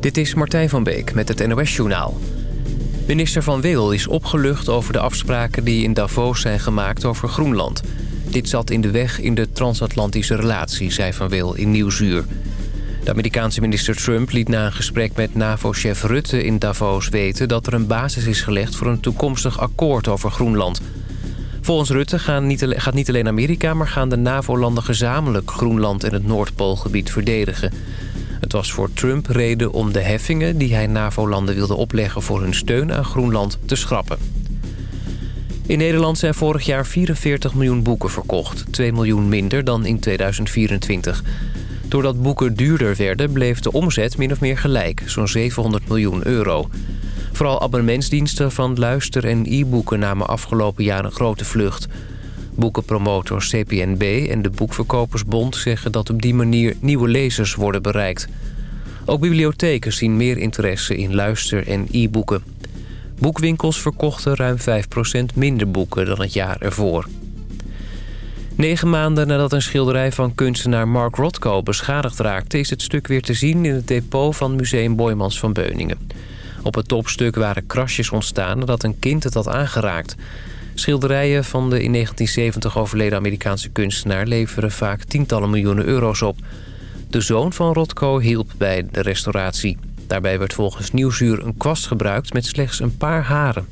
Dit is Martijn van Beek met het NOS-journaal. Minister Van Wil is opgelucht over de afspraken die in Davos zijn gemaakt over Groenland. Dit zat in de weg in de transatlantische relatie, zei Van Wil in Nieuwsuur. De Amerikaanse minister Trump liet na een gesprek met NAVO-chef Rutte in Davos weten... dat er een basis is gelegd voor een toekomstig akkoord over Groenland. Volgens Rutte gaat niet alleen Amerika, maar gaan de NAVO-landen gezamenlijk Groenland en het Noordpoolgebied verdedigen... Het was voor Trump reden om de heffingen die hij NAVO-landen wilde opleggen voor hun steun aan Groenland te schrappen. In Nederland zijn vorig jaar 44 miljoen boeken verkocht. 2 miljoen minder dan in 2024. Doordat boeken duurder werden bleef de omzet min of meer gelijk. Zo'n 700 miljoen euro. Vooral abonnementsdiensten van luister- en e-boeken namen afgelopen jaar een grote vlucht. Boekenpromotor CPNB en de Boekverkopersbond zeggen dat op die manier nieuwe lezers worden bereikt. Ook bibliotheken zien meer interesse in luister- en e-boeken. Boekwinkels verkochten ruim 5% minder boeken dan het jaar ervoor. Negen maanden nadat een schilderij van kunstenaar Mark Rothko beschadigd raakte... is het stuk weer te zien in het depot van Museum Boymans van Beuningen. Op het topstuk waren krasjes ontstaan nadat een kind het had aangeraakt. Schilderijen van de in 1970 overleden Amerikaanse kunstenaar... leveren vaak tientallen miljoenen euro's op. De zoon van Rothko hielp bij de restauratie. Daarbij werd volgens Nieuwsuur een kwast gebruikt met slechts een paar haren.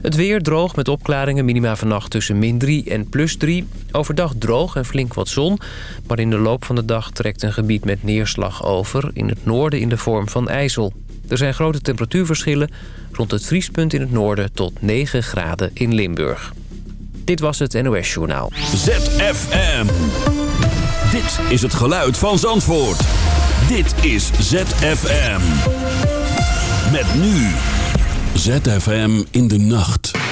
Het weer droog met opklaringen, minima vannacht tussen min 3 en plus 3. Overdag droog en flink wat zon. Maar in de loop van de dag trekt een gebied met neerslag over... in het noorden in de vorm van ijzel. Er zijn grote temperatuurverschillen rond het vriespunt in het noorden tot 9 graden in Limburg. Dit was het NOS Journaal. ZFM. Dit is het geluid van Zandvoort. Dit is ZFM. Met nu. ZFM in de nacht.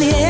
the air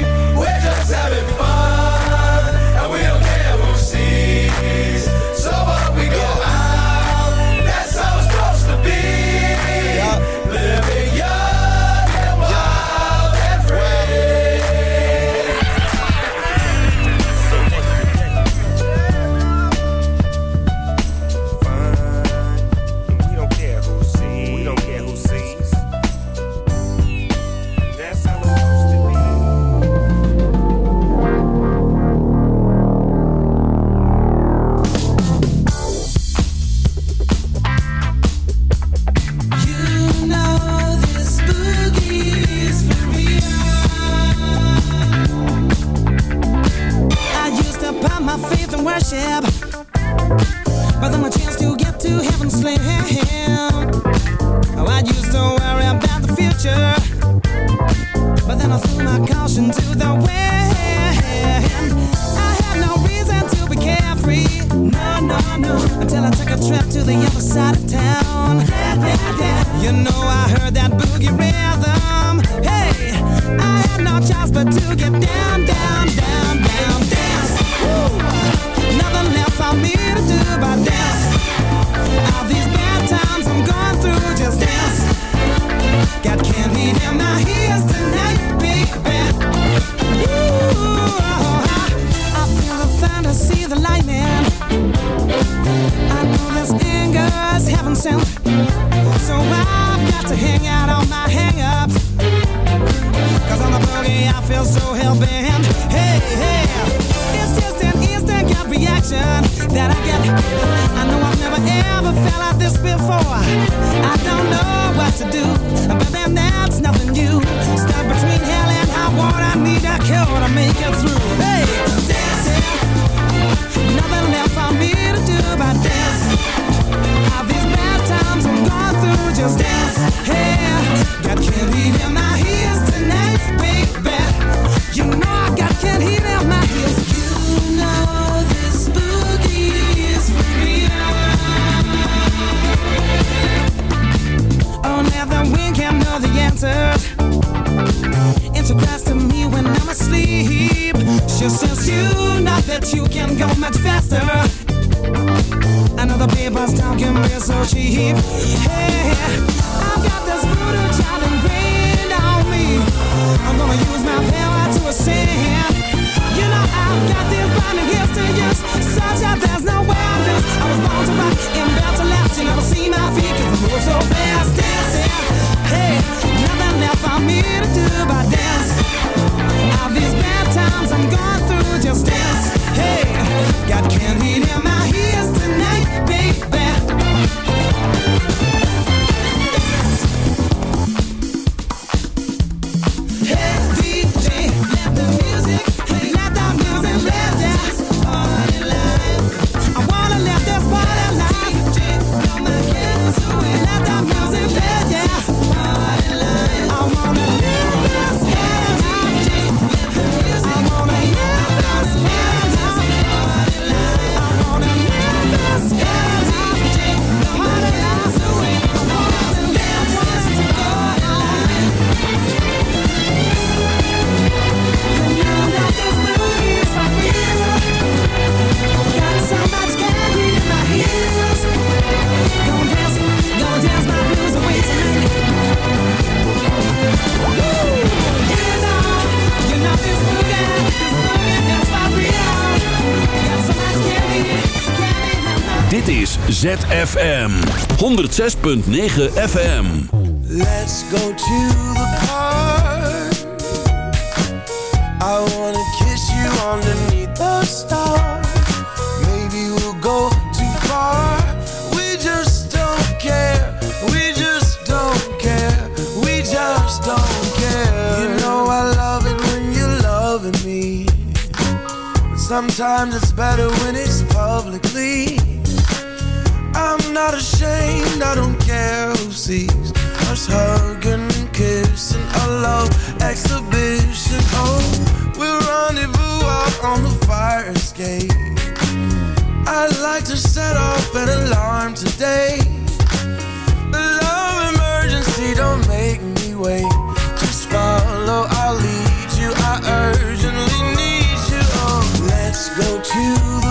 ZFM 106.9 FM. Let's go to the park. I wanna kiss you underneath the stars. Maybe we'll go too far. We just don't care. We just don't care. We just don't care. You know I love it when you're loving me. But sometimes it's better when it's publicly. I'm not ashamed, I don't care who sees us hugging and kissing a love exhibition. Oh, we'll rendezvous out on the fire escape. I'd like to set off an alarm today. A love emergency, don't make me wait. Just follow, I'll lead you. I urgently need you. Oh, let's go to the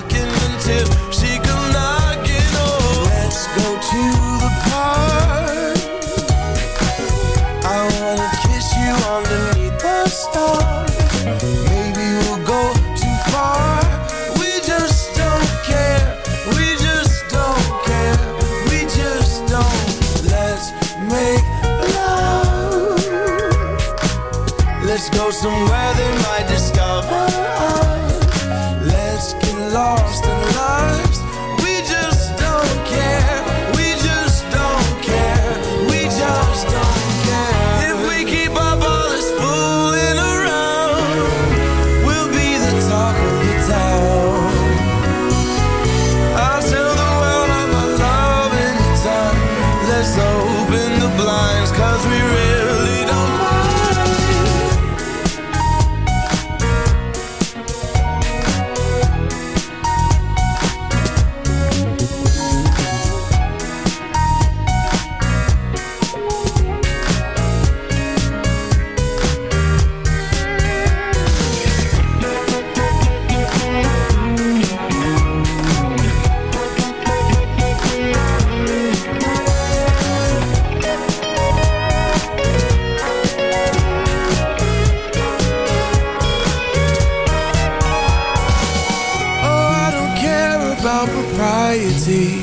anxiety.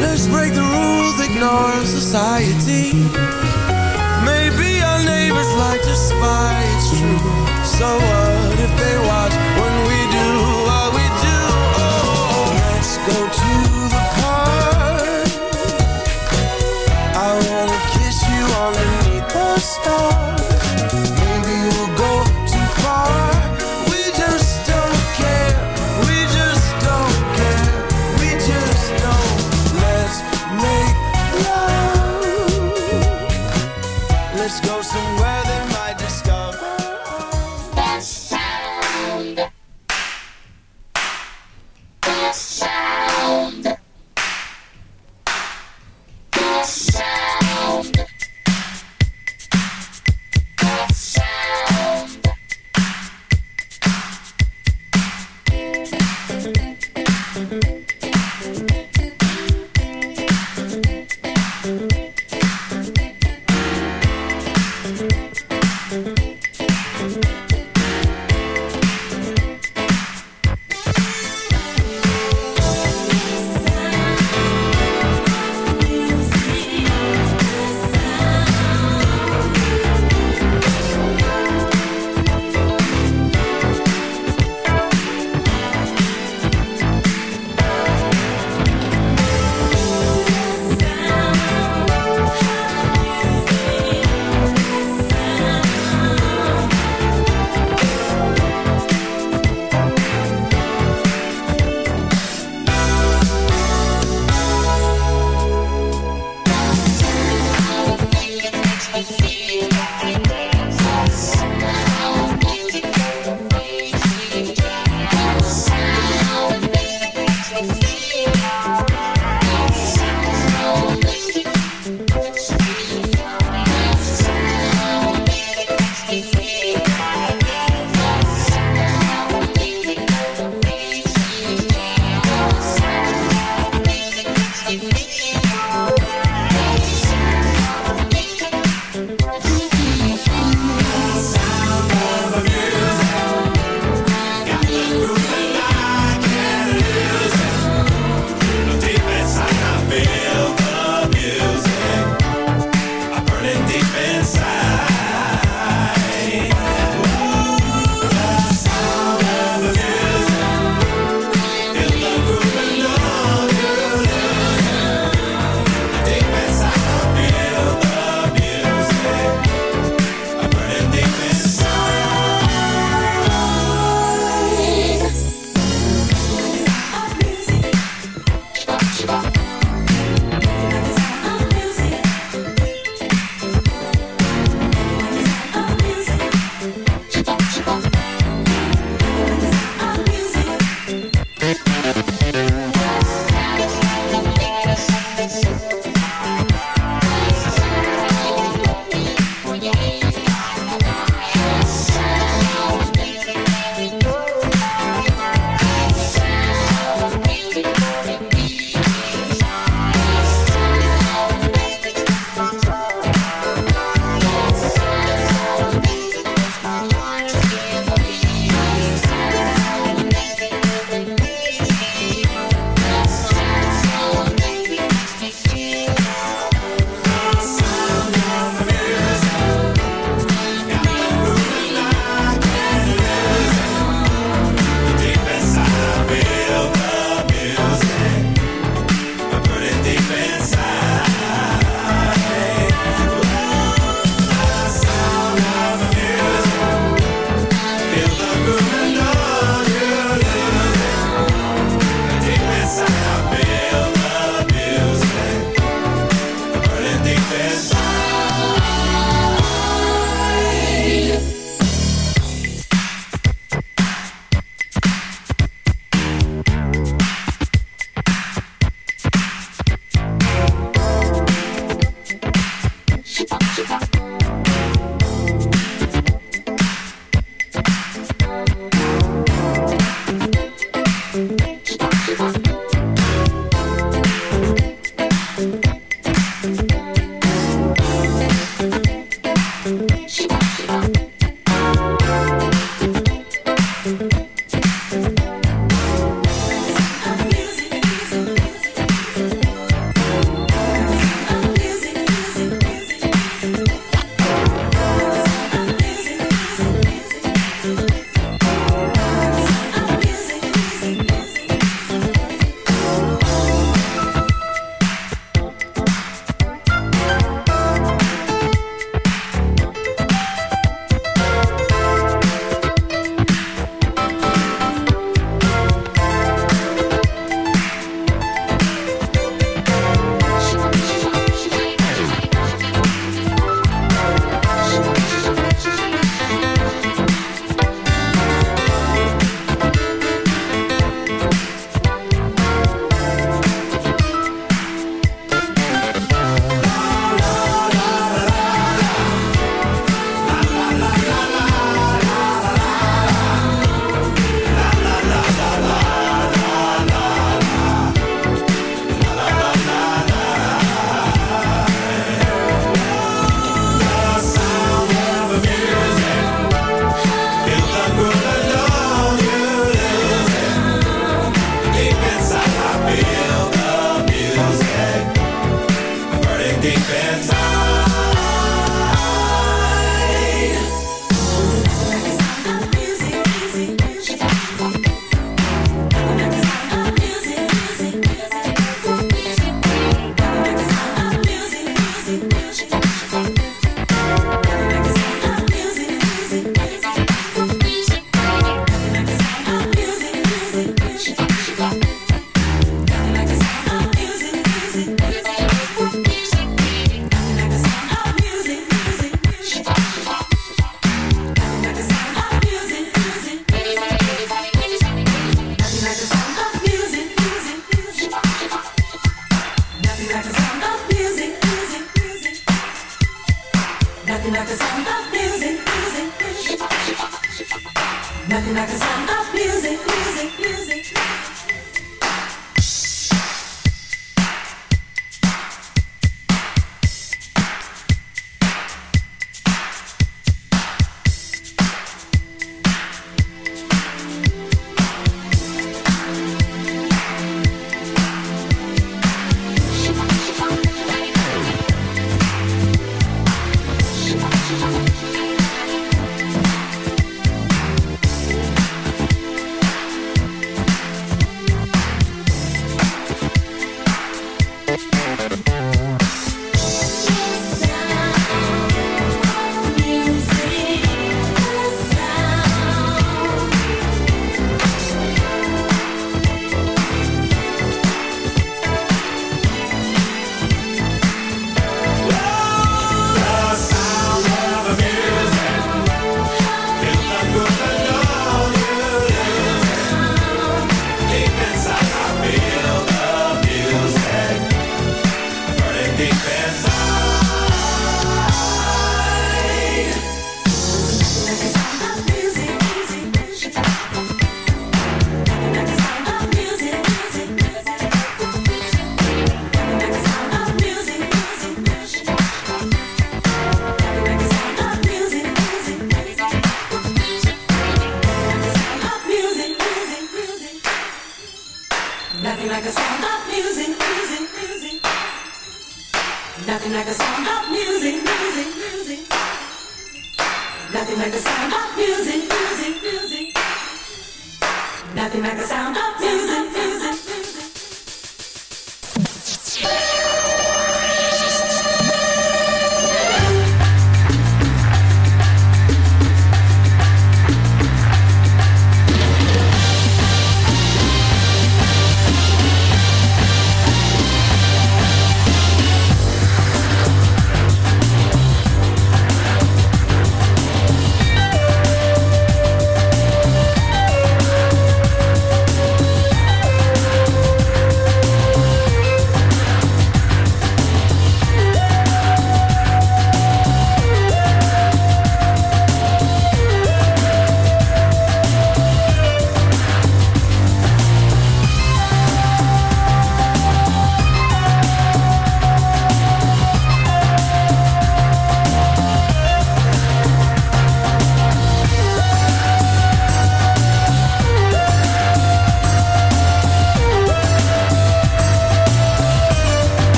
Let's break the rules, ignore society. Maybe our neighbors like to spy, it's true. So what if they watch when we do what we do? Oh, let's go to the park. I wanna kiss you underneath the stars.